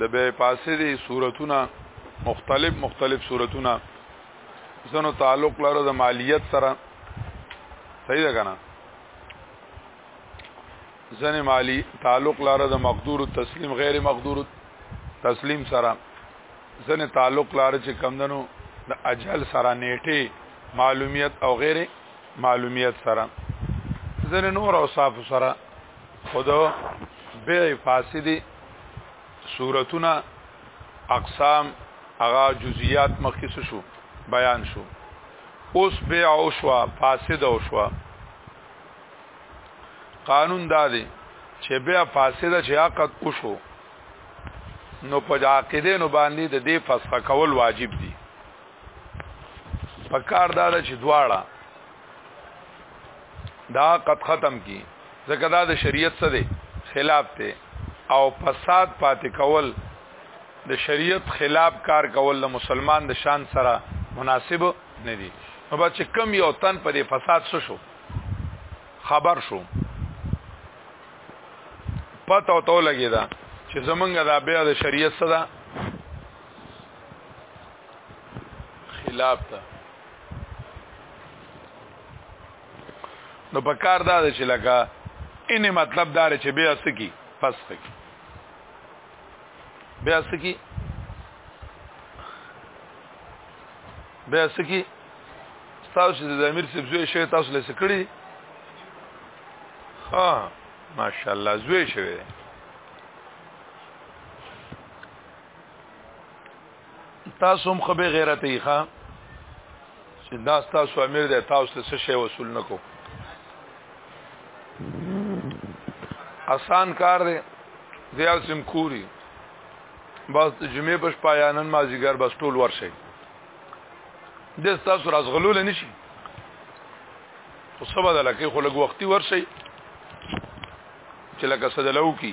د بیا پاسې دي صورتونه مختلف مختلف صورتونه زنو تعلق لرو د مالیت سره صحیح ده کنه زنه مالی تعلق لاره د مقدور تسلیم غیر مقدور تسلیم سره زنه تعلق لاره چې کمندنو د اجل سره نیټه معلومیت او غیره معلومیت سره ځنه نور او صاف سره خود بیع فاسدی صورتونه اقسام هغه جزئیات مخکې شو بیان شو اوس بیع او شو فاسد او شو قانون دا دی چې بیع فاسد چې عقد او شو نو په عقیده نو باندې د دې فسخ کول واجب دي په کار دا ده چې دواړه دا قد ختم کی ځکه دا د شریعت سره خلاف دی او فساد پاتې کول د شریعت خلاف کار کول د مسلمان د شان سره مناسب نه دی نو بچ کم یو تن په دې فساد سو شو خبر شو پته تو لګی دا چې زمونږ دا بیا د شریعت سره خلاف ته نو په کار دا چې لکه ان مطلب دا چې بیا سکی پس سکی بیا سکی بیا سکی تاسو چې د امیر سبزوی شوی تاسو له سکړی ها ماشاءالله زوی شوی تاسو هم خبي غیرت یې ښا چې دا تاسو امیر دی تاسو ته څه شی وصول نکو آسان کار دی زیاو سم کوری بس جمعه پښ پایانن ما زیګر بس ټول ورشي د تاسو راز غلول نشي خو سبا د لکه خو لګ وختي ورشي چې لکه سدلو کی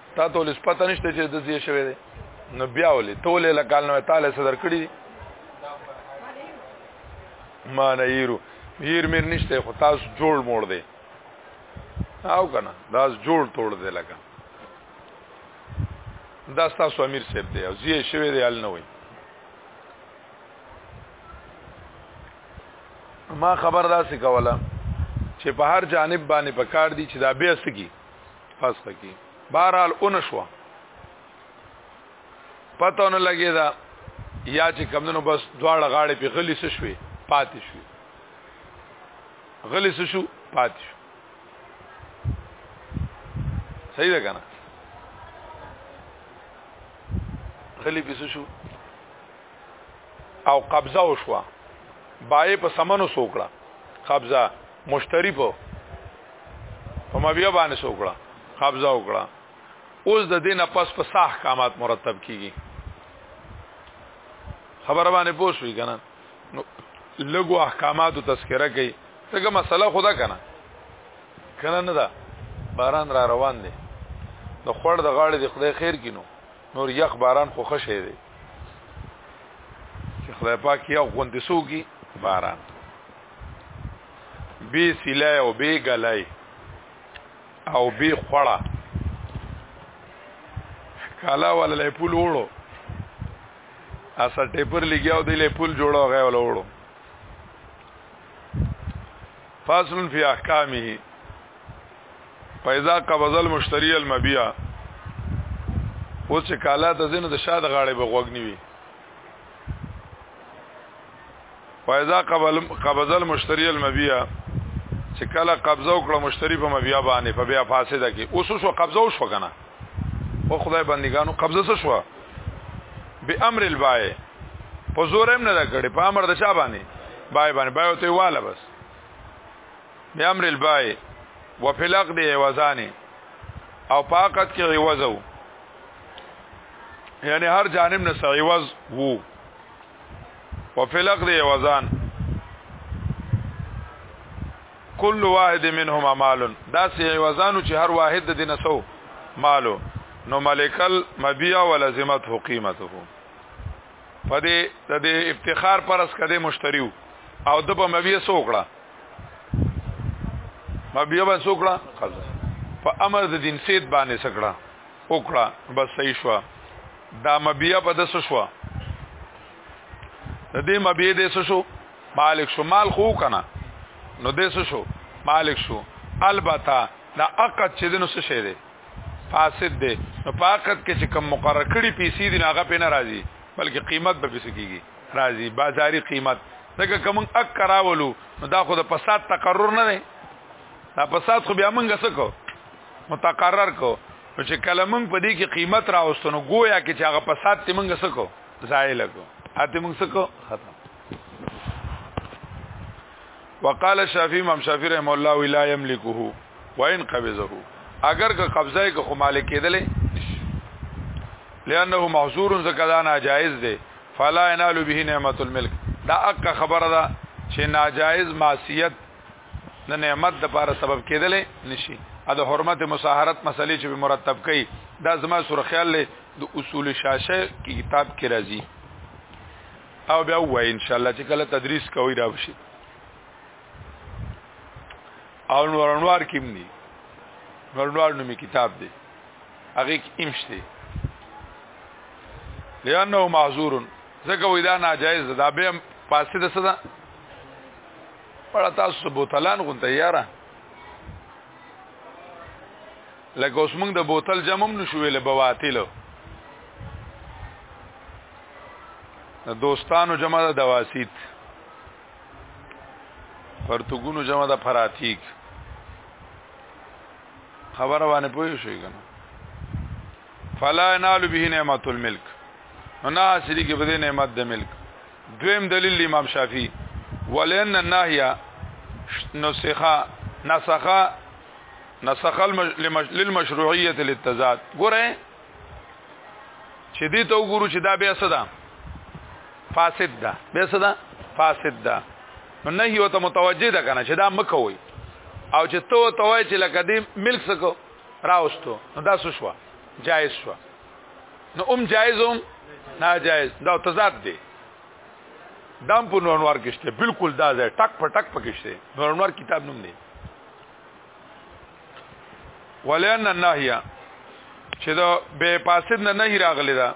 تا ته ولې پته نشته چې د زی شوی دی نو بیا ولې تولې لکال نو تعالی صدر کړی ما نه یرو هیر میر نشته خو تاسو جوړ موړ دی او کنه دا جوړ توړ دی لکه دا تاسو امیر صاحب دی او زی شوی دی حل نه وي ما خبر داسې کوله چې په هر جانب باندې پکار دي چې دا بیا سکی پس کی بهرحال اون شو پته نه لګی دا یا چې کمونو بس دواړه غاړې په غلی سو شوې پاتې شوې غلی سو شو پاتې شو صحیح ده کنه غلی په شو او قبضه وشوه بای په سمنو سوکړه قبضه مشتری په په ما بیا باندې سوکړه قبضه وکړه اوس د دینه پس په صح احکامات مرتب کیږي خبر باندې پوښوي کنه نو لګو احکامات تذکرہ کوي څنګه مسله خدا کنه کنه نه ده باران را روان دی د خړ د غاړې د خدای خیر کینو نور یخ باران خو خشه دی چې خدای پاک یو غوندې سوګي باران بی سلای او بی گلای او بی خوړه کالا والا لای پول وړو اسا ټیپر لګیاو دی لای پول جوړو غي ولا وړو فاصل فی احکامه فاذا قبض المشتری المبيع اوس چې کالا د زینو د شاد غاړې بغوګنی وي فایزا قبل قبض المشتری المبيع چې کله قبضه وکړه مشتری په مبيع باندې په بيع فاسده کې اوس شو قبضه وشو کنه او خدای بندګانو قبضه څه شو به امر البای په زور هم نه دا کړي په امر د چا باندې بای باندې بای ته واله بس به امر البای وفلق دی وزانه او پاکت کې عوضو یعنی هر جانب نه سعیوز وو په فلق دی وزان کل واحد منهما مال دا سی وزانو چې هر واحد د نسو مالو نو ملکل مبيع ولزمت قیمته پدې د دې افتخار پرس کده مشتریو او د په مبيع سوکړه مبيع باندې سوکړه قضا په امر د دین سید باندې سکړه وکړه بس صحیح شو دا مبيع په دسو شو د دې مبيع دې څه شو مالک شو مال خو کنه نو دې څه شو مالک شو البته دا عقد چې دنو څه شه دي فاسد دي نو په عقد کې چې کم مقرر کړي پیسې دي هغه په ناراضي بلکې قیمت به پیسې کیږي راضي بازاري قیمت دغه کوم اک کراولو نو دا خو د فساد تقرر نه دی دا فساد خو بیا مونږ څه کو متقرر کو چې کله مونږ په دې کې قیمت راوستنو گویا کې چې هغه فساد ته مونږ څه کو زائل کو اته موږ سکو ختم وقال الشافعي امام شافعي رحم الله ولا يملكه وان قبضه اگر که قبضه کې خو مالک کېدلې لانه محظور زکدا ناجائز دی فلا ينال به نعمت الملك دا اک خبره ده چې ناجائز معصیت د نعمت د پاره سبب کېدل نشي ا د حرمت مصاهرت مسلې چې مرتب کړي دا زما سور خیال له د اصول شاشه کتاب کې راځي او بیا وای ان شاء الله چې کله تدریس کوي دا بشي او نور انوار کیم دي نور انوار نومي کتاب دی هغه کې امشته لانه معذور زکه وې دا ناجایز ده به پاسې د صدا پړه تاسو بوتلان غونته یاره لکه اوس موږ د بوتل جمم نشو ویل بواتلو د دوستانو جمع د دواسیت پرتګونو جمع د فراتیک خبره باندې پوه شئ کنه فلا ينال به نعمت الملك نو نه حاصلې کې بده نعمت د ملک دویم دلیل امام شافعي ولئن النهي نسخه نسخه نسخه للمشروعيه للتضاد ګوره چې دې ته وګورو چې دا بیا څه ده فاسد ده بیا څه ده فاسد ده نو نه یو ته متوجه ده کنه چې دا مکوي او چې تو توای چې لکه دې ملک سکو راوستو نو دا څه شو جایز شو نو ام جایزم ناجایز دا تضاد دی دام په نورنوار کې شته بالکل دا ځای ټک په ټک پکې شته نورنوار کتاب نوم دی ولئن النهیا چې دا به پاسد نه نه راغلی دا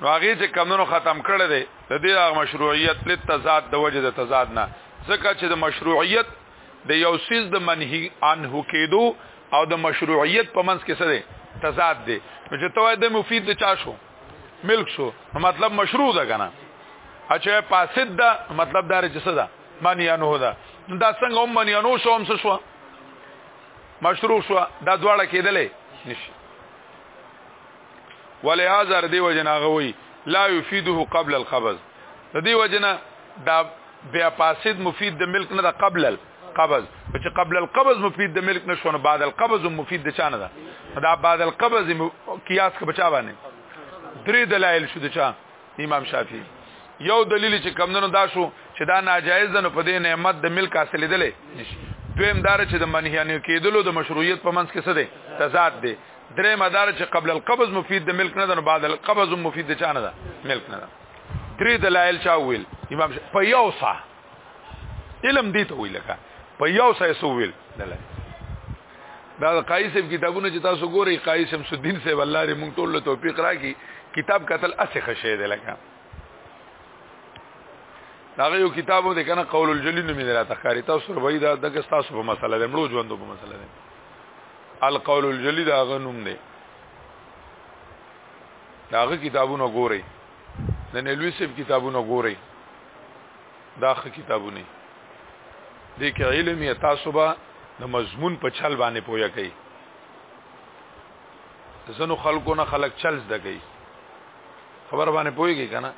نو هغه چې کمونو ختم کړی دی د دې مشروعیت لته تضاد د وجه د تضاد نه ځکه چې د مشروعیت د یو سیز د منهی عنه کېدو او د مشروعیت په منځ کې څه دی تضاد دی نو چې توای د مفید د چا شو ملک شو مطلب مشروع ده کنه اچھا فاسد ده مطلب دار چې څه ده معنی انو ده دا څنګه هم معنی انو شو هم څه شو مشروع شو دا دواړه کېدلې نشي ولهذا دی وجنا غوي لا يفيده قبل القبض د دې وجنه دا بیا فاسد مفید د ملک نه د قبل القبض چې قبل القبض مفید د ملک نشو نه بعد القبض مفید د چانه ده دا بعد القبض قیاس کې بچا باندې درې دلایل شو د چا امام شافعي یو دلیل چې کمندونو دا شو چې دا ناجایز ده نو په دې نعمت د ملک حاصلې دلې دویم دار چې د منهیانو کېدلو د مشروعیت په منځ کې څه دی تضاد دی درې مدار چې قبل القبض مفید د ملک نه ده نو بعد القبض مفید د چانه ده ملک نه ده درې دلایل چا ویل امام په یو سا علم دې ته ویل کا په یو سا یې سو ویل دلایل دا قایسم کتابونه چې تاسو ګورئ قایسم سدین صاحب الله دې مونږ ټول له توفیق راکړي کتاب قتل اسه خشه دی لکه داغه یو کتابو د کنه قول الجلیل نوم دی راته ښکاری تاسو سره وای دا دغه تاسو په مسله ده مړو ژوندو په مسله ده القول الجلی دا غنوم دی داغه کتابونه ګوري د نلوی سیب کتابونه ګوري داغه کتابونه د کې علم یا تاسو به د مضمون په چل باندې پوهه کوي زنو خلکو نه خلک چل زده کوي خبر باندې پوهیږي کنه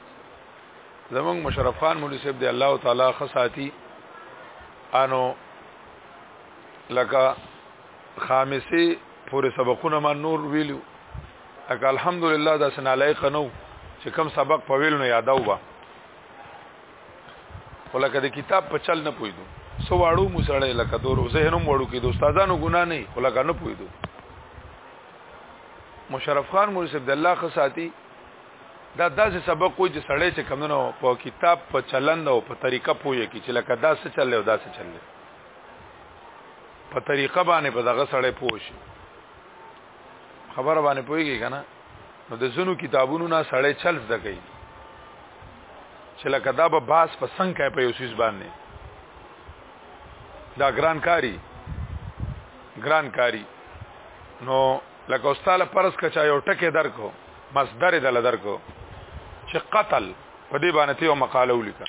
زمونږ مشرف خان مولوی صاحب دی الله تعالی خصاتی انو لکه خامسه پورې سبقونه ما نور ویلو لکه الحمدلله دا سنالایق نو چې کم سبق په ویل نو یاداو با ولکه د کتاب په چل نه پویدو سو واړو مسړې لکه دور ذهنم وړو کې د استادانو ګنا نه ولکه نه پویدو مشرف خان مولوی عبد الله خصاتی دا داسې سبق کوی چې سړی چې کمنو په کتاب په چلند او په طریقه پوهه کې چې لکه دا څه چلې او دا څه چلې په طریقه باندې په دغه سړی پوه شي خبره باندې پوهیږي کنه نو د زونو کتابونو نه سړی چل زده کوي چې لکه دا به باس په څنګه کوي په یو سیس باندې دا ګران کاری ګران کاری نو لکه استاد پرس کچا یو ټکی درکو مصدر دل درکو چې قتل په دې باندې یو مقاله ولیکه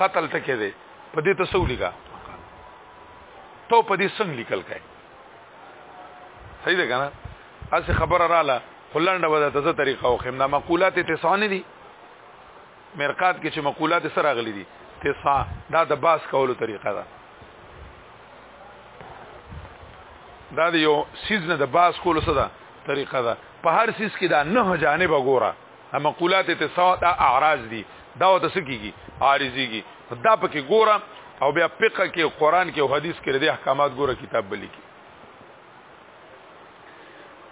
قتل ټکه دی په دې تسو لګا ته په دې څنګه لیکل کای صحیح ده کنه اسی خبره رااله خلانډه ودا ته طریقه او خمنا مقولات تسانه دي مرقات کې چې مقولات سره غلي دي تسا دا د باس کولو طریقه ده دا د یو سیز نه د باس کولو سره طریقه ده په هر سیز کې دا نه جانب وګوره دا مقولات ته سوا دا اعراض دي دا وته سکیږي عارضيږي دا پکې ګوره او بیا فقہ کې قران کې او حدیث کې د احکامات ګوره کتاب بلی کې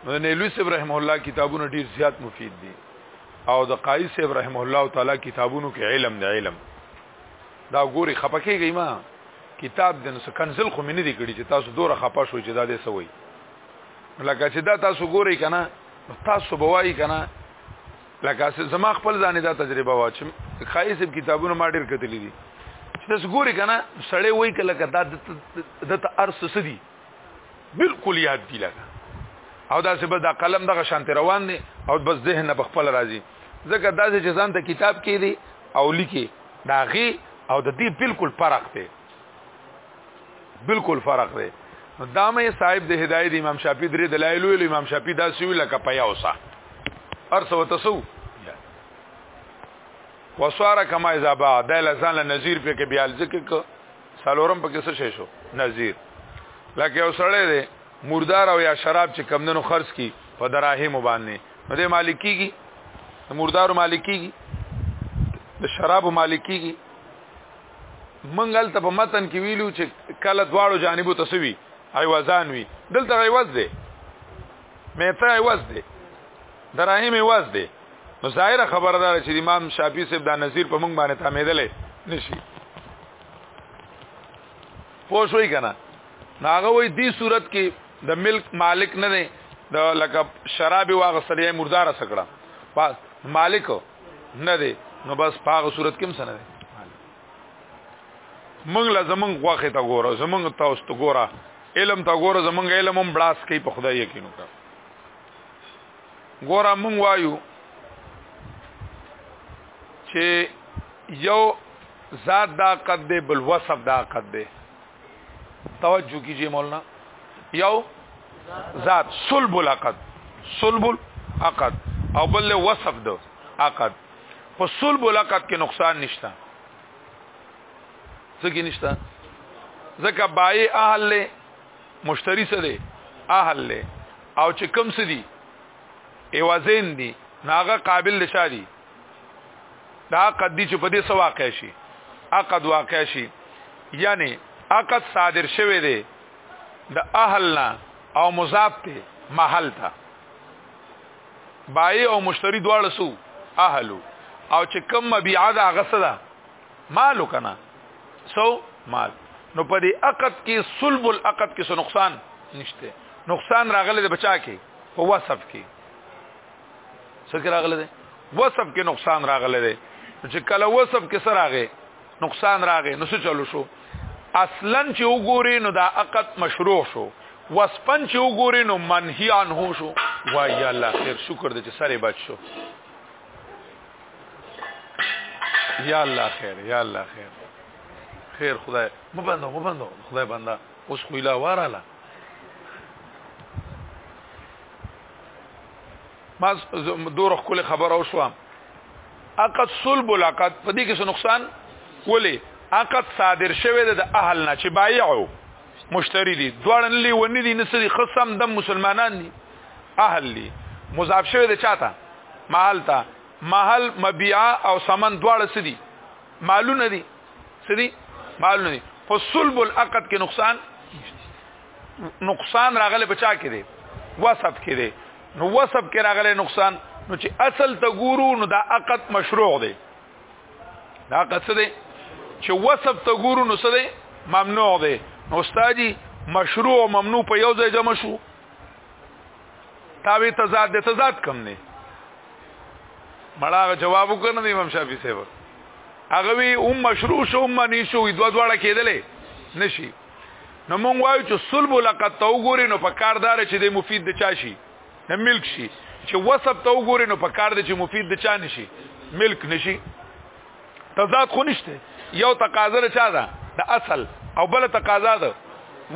نو نه لوی صاحب رحم الله کتابونه ډیر زیات مفید دي او د قایص صاحب رحم الله تعالی کتابونو کې علم د علم دا ګوري خپکیږي ما کتاب د نس کنزل خو مې نه دی کړی چې تاسو دوره خپه شو چې دا دې سوي لکه چې دا تاسو ګوري کنه تاسو به وایي کنه لکه چې زما خپل ځانې دا تجربه وا چې خایسه کتابونه ما ډیر کتلې دي چې تاسو ګوري کنه سړی وایي کله کدا د ته ارس سدي بالکل یاد دی لکه او دا چې به دا قلم دغه شانته روان دي او بس ذهن په خپل راځي ځکه دا چې ځان ته کتاب کې دي او لیکي داغي او د دې بالکل فرق دی بالکل فرق دی نو دامه صاحب د هدايه د امام شافعي درې دلایل ویل امام شافعي دا سوي لکه پیا اوسه ارسه وتسو وسواره کما اذا با د لزان نذیر په کې بیا ذکر کو سالورم په کې څه شې شو نذیر لکه اوسړې دی مردار او یا شراب چې کمندونو خرج کی په دراهم باندې نو د مالکیږي د مردار مالکیږي د شراب مالکیږي منګ هلته په متن کې ویلو چې کله دواړو جانبو ته سوي ایوازان وي دلته ایواز دی مهته ایواز دی دراهم ایواز دی نو ظاهر خبردار چې امام شافعي صاحب دا نظیر په منګ باندې تامیدلې نشي پوه شوي کنه ناغه وې دې صورت کې د ملک مالک نه نه د لکه شراب واغسلې مردار سکړه مالک نه دی نو بس پاغه صورت کې هم سن دی موږ له زمونږ غوخه ته ګوره زمونږ تاسو ته ګوره علم ته ګوره زمونږ علم هم بلاس کوي په خدای یقین وکړه ګوره موږ وایو چې یو ذات دا قد دی بل وصف دا قد دی توجه کیجئے مولانا یو ذات صلب العقد صلب العقد او بل وصف دو عقد په صلب العقد کې نقصان نشته څه کې نشته ځکه بای اهل له مشتری سره دی اهل له او چې کم سدي ایوازین دي ناغه قابل لشادي دا عقد دي چې په دې سوا واقع شي عقد واقع شي یعنی عقد صادر شوه دی د اهلنا او مضاف ته محل ته بای او مشتری دواړه سو اهلو او چې کم مبيعه دا غسدا مالو کنه سو مال نو په دې عقد کې صلب العقد کې څه نقصان نشته نقصان راغلی د بچا کې په وصف کې څه راغله ده وصف کې نقصان راغله ده چې کله وصف کې سره راغې نقصان راغې نو څه چلو شو اصلا چې وګوري نو دا عقد مشروع شو وسپن چې وګوري نو منهي عنه شو وای الله خیر شکر دې چې سره بچ شو یا الله خیر یا الله خیر خیر خدای مبندو مبندو خدای بندا اوس خو اله واره لا ما دور خپل خبره وشوه عقد صلب العقد په دې کې څه نقصان ولې عقد صادر شوی د اهل نه چې بایعو مشتری دي دواړه لې ونی دي نسري خصم د مسلمانان دي اهل دي مضاف شوی د چاته محل ته محل مبيع او سمن دواړه سدي مالونه دي سدي مالونه دي فصلب العقد کې نقصان نقصان راغله په چا کې دی وسب کې دی نو وسب کې راغله نقصان نو چې اصل ته ګورو نو دا عقد مشروع دی دا عقد څه دی چې وسب ته ګورو نو څه دی ممنوع دی نو استادی مشروع او ممنوع په یو ځای جمع شو تاوی تضاد د تضاد کم نه مړه جواب وکړ نه امام شافعي صاحب هغه وی ام مشروع شو ام نشو دوه دواړه کېدلې نشي نو مونږ وایو چې صلب لقد ته وګوري نو په کار دار چې د مفید د چا شي نه ملک شي چې وسب ته وګوري نو په کار د چې مفید د چا نشي ملک نشي تضاد خو نشته یو تقاضا چا ده د اصل او بل تقاضا ده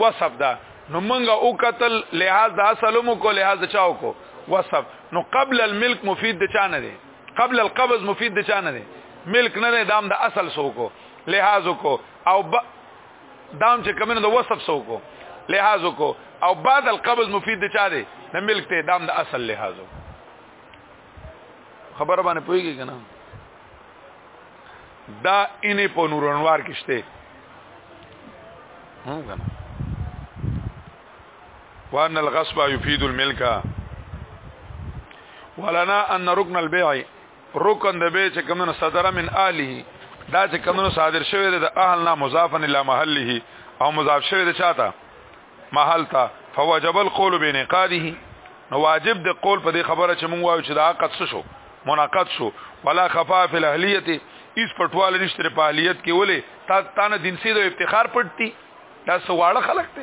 وسب ده نو مونږه او قتل لحاظ د اصل مو کو لحاظ چاو کو وسب نو قبل الملک مفید د چا نه دی قبل القبض مفید د چا نه دی ملک نه دی دام د اصل سو کو لحاظ کو او دام چې کمنو د وصف سو کو لحاظ کو او بعد القبض مفید دی چا دی نه ملک ته دام د دا اصل لحاظ خبر باندې پويږي کنه دا انې په نور انوار کې شته هم کنه وان الغصب يفيد الملك ولنا ان ركن البيع رکن د به چې کمنو صدر من اله دا چې کمنو صادر شوی د اهل نه مضافن الی محله او مضاف شوی د چاته محل ته فوجب القول بنقاده نو واجب د قول په دې خبره چې مونږ وایو چې دا عقد څه شو مناقض شو ولا خفا فی الاهلیت اس پټوال نشته په اهلیت کې ولې تا تانه دین سي د افتخار پټتی دا سواړه خلک ته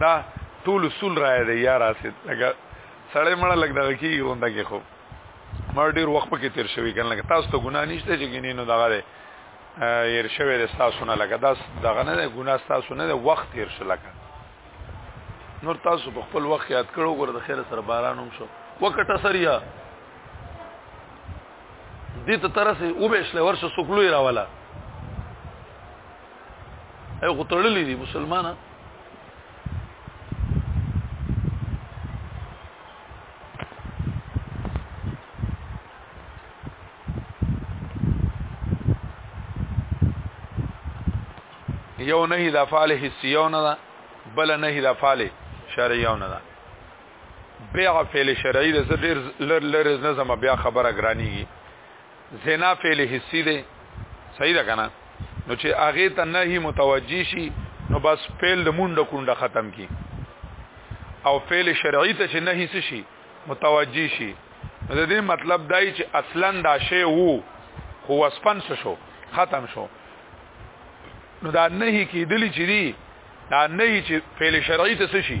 دا ټول اصول راي دی یا راسي لکه سړی مړه لګ دغه کی غونډه کې خو مړ ډیر وخت پکې تیر شوی کنه لکه تاسو ته ګناه نشته چې ګینې نو دغه دی ير شوی د تاسو نه لګه داس دغه نه دی ګناه تاسو نه دی وخت تیر شو لکه نور تاسو په خپل وخت یاد کړو ګور د خیر سره باران هم شو وکټه سریا دې ته ترسه وبښله ورشه سوکلوې راواله ایو غتړلې دي مسلمانانه یو نه د افعال حسیونه ده بل نه د افعال شرعیونه ده بیا فعل شرعی د ډیر لر لر نظم بیا خبره ګرانیږي زنا فعل حسی دی صحیح ده کنه نو چې هغه ته نهي متوجي شي نو بس فعل د مونډه کونډه ختم کی او فعل شرعي ته چې نهي څه شي متوجي شي نو د دې مطلب دای چې اصلا دا شی وو خو وسپن شو ختم شو نو دا نهي کیدلی چې دی دا نهي چې فعل شرعي ته څه شي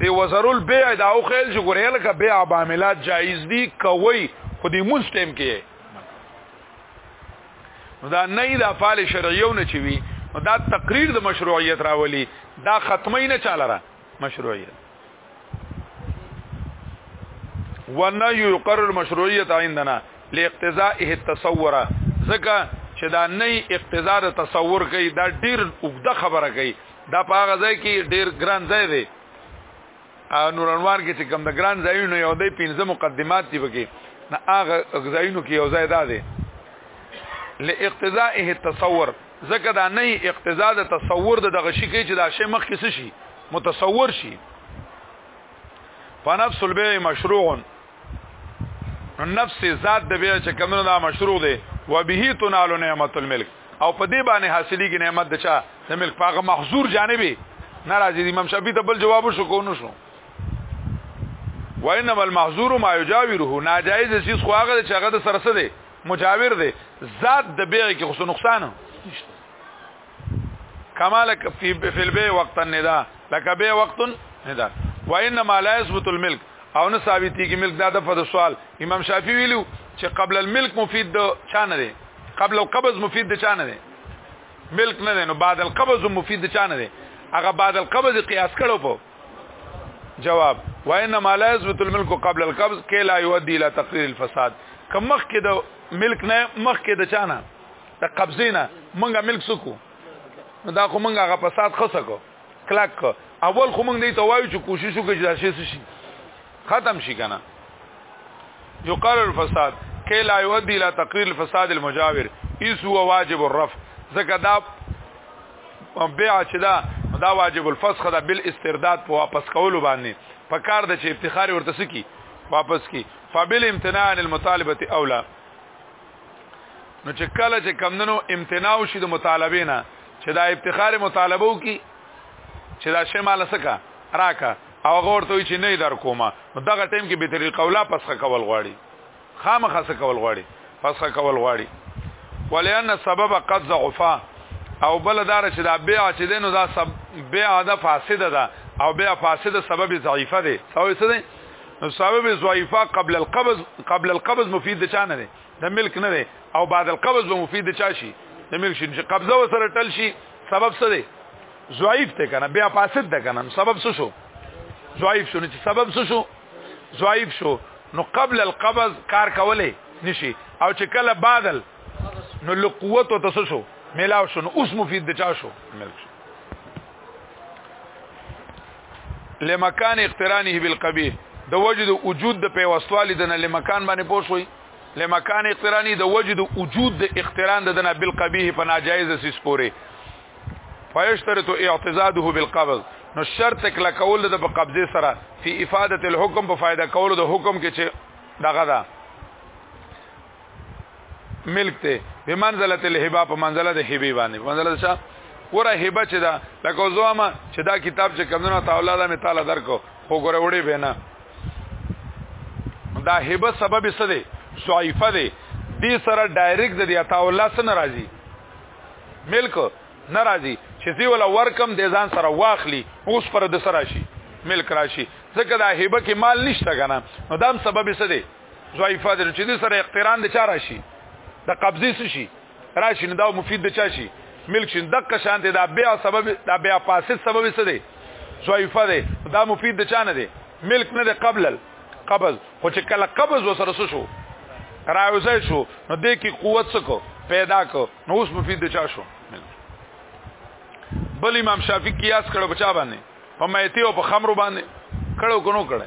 دی وزر البيع دا او خیل چې ګورې لکه بيع معاملات جایز دي کوي خو دې مونږ ټیم کې دا نه دا فعال شرعیو نه چوي دا تقریر د مشروعیت راولي دا ختمه نه چاله را مشروعیت ونه یقرر المشروعیت عندنا لاقتضائه التصور ځکه چې دا نه اقتضا د تصور کوي دا ډیر وګړه خبره کوي دا په هغه ځای کې ډیر ګران ځای دی نور انوار کې چې کوم د ګران ځایونو یو دی پنځه مقدمات دی وکي نه هغه ځایونو کې یو ځای دا دی لاقتضائه التصور زکه دا نه اقتضا د تصور د دغه شي کې چې دا شی مخ کې شي متصور شي فنفس البيع مشروع نو نفس ذات د بیا چې کمنو دا مشروع دی و به تنال نعمت الملک او په دې باندې حاصلېږي نعمت د چا د ملک پاغه محظور جانبي ناراضي امام شافعي ته بل جواب شو کو نو شو وانما المحظور ما يجاوره ناجائز شي خو هغه چې هغه د سرسه دی مجاور دی ذات د بیع کې خصو نقصان نشته کما لک فی فل به وقت الندا لک به وقت ندا و انما لا يثبت الملك او نه ثابتي کې ملک دا د فد سوال امام شافعي ویلو چې قبل الملک مفید د چانه دی قبل القبض مفید د چانه دی ملک نه دی نو بعد القبض مفید د چانه دی هغه بعد القبض قیاس کړو په جواب و انما لا يثبت الملك قبل القبض کې لا يؤدي الى تقرير الفساد کمخ کې د ملک نه مخ کې د چانه د قبضې نه مونږه ملک سکو نو دا خو مونږه غ فساد خسه کو کلاک کو اول خو مونږ دې ته وایو چې کوشش وکړو چې دا شی شي ختم شي کنه یو قال الفساد کای لا یؤدی الى تقریر الفساد المجاور ایس هو واجب الرفع زکه دا بیا چې دا دا واجب الفسخ دا بل استرداد په واپس کولو باندې په کار د چې افتخار ورته سکی واپس کی فبل امتناع عن المطالبه اولا نو چې کله چې کمندنو امتناع شي د مطالبه نه چې دا افتخار مطالبه وکي چې دا شی مال سکا راکا او غور ته چې نه در کومه دغه ټیم کې به طریقه ولا پسخه کول غواړي خامخا څه کول غواړي پسخه کول غواړي ولئن السبب قد ضعفا او بل دار چې دا بیا چې دینو دا سب بیا دا فاسده ده او بیا فاسده سبب ضعیفه ده سوې څه ده نو سبب زویفا قبل القبض قبل القبض مفید د چا نه دی د ملک نه دی او بعد القبض به مفید د چا شي د ملک شي چې قبضه وسره ټل شي سبب څه دی زویف ته کنه بیا فاسد ده کنه سبب څه شو زویف شو چې سبب څه شو زویف شو نو قبل القبض کار کولای نشي او چې کله بادل نو لقوت او تاسو شو ملاو شو نو اوس مفید د چا شو ملک شو لمکان اقترانه بالقبیح د وجد وجود د پیوستوالي د نه لمکان باندې پوښوي لمکان اقترانی د وجد وجود د اقتران د دنا بالقبیح په ناجایز سیس پوري فیشترط اعتزاده بالقبض نو شرط کله کول د په قبضه سره فی افاده الحکم په فائدہ کول د حکم کې چې دغه ده ملک ته په منزله الهبه په منزله د هبه باندې په منزله څه ګوره هبه چې دا لکه زوما چې دا کتاب چې کمونه تعالی دا می تعالی درکو خو ګوره وړي به نه دا هبه سبب څه دی صعيفه دی دې سره ډایرکټ د عطا الله سره ناراضي ملک ناراضي چې دی ولا ورکم د ځان سره واخلي اوس پر د سره شي ملک راشي ځکه دا هبه کې مال نشته کنه نو دا هم سبب څه دی ضعیفه ده چې د سره اقتران د چا راشي د قبضې شي راشي نو دا مفید د چا شي ملک شي دغه شان دي دا بیا سبب دا بیا فاسد سبب څه دی ضعیفه ده دا مفید د چا نه دی ملک نه دی قبل قبض خو چې کله قبض وسره شو راوځي شو نو د کی قوت سکو پیدا کو نو اوس مفید د چا شو بل امام شافعي قیاس کړو بچا باندې په مېتی او په خمر باندې کړو کو نو کړه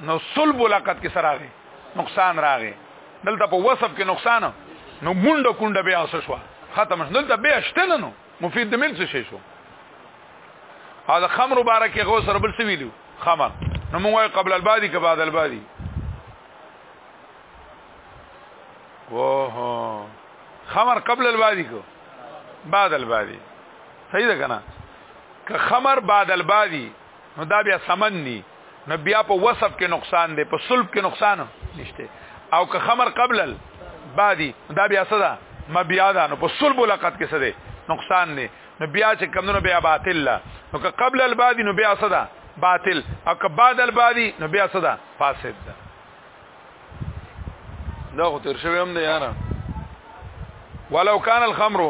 نو صلب لقد کې سراغه نقصان راغی دلته په وصف کې نقصان نو ګونډه کونډه بیا اوس شو ختم شو دلته بیا شته نه نو مفید د مل څه شو او د خمر مبارک غو سره بل څه ویلو خمر نو موږ قبل البادي که بعد البادي واه خمر قبل البادي کو بعد البادي صحیح ده کنه که خمر بعد البادي نو دا بیا سمن ني نو بیا په وصف کې نقصان دی په صلب کې نقصان نشته او که خمر قبل بعدی دا بیا څه ده مبیا ده نو په صلب لقد کې څه دی نقصان دی نو بیا چې کمونو بیا باطل لا نو که قبل البادی نو بیا څه ده باطل او که بعد البادی نو بیا څه ده فاسد ده دا خو تر شوی هم دی یاره ولو کان الخمر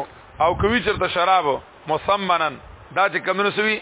او کوي چرته شراب مسمنن دا چې کمونو سوي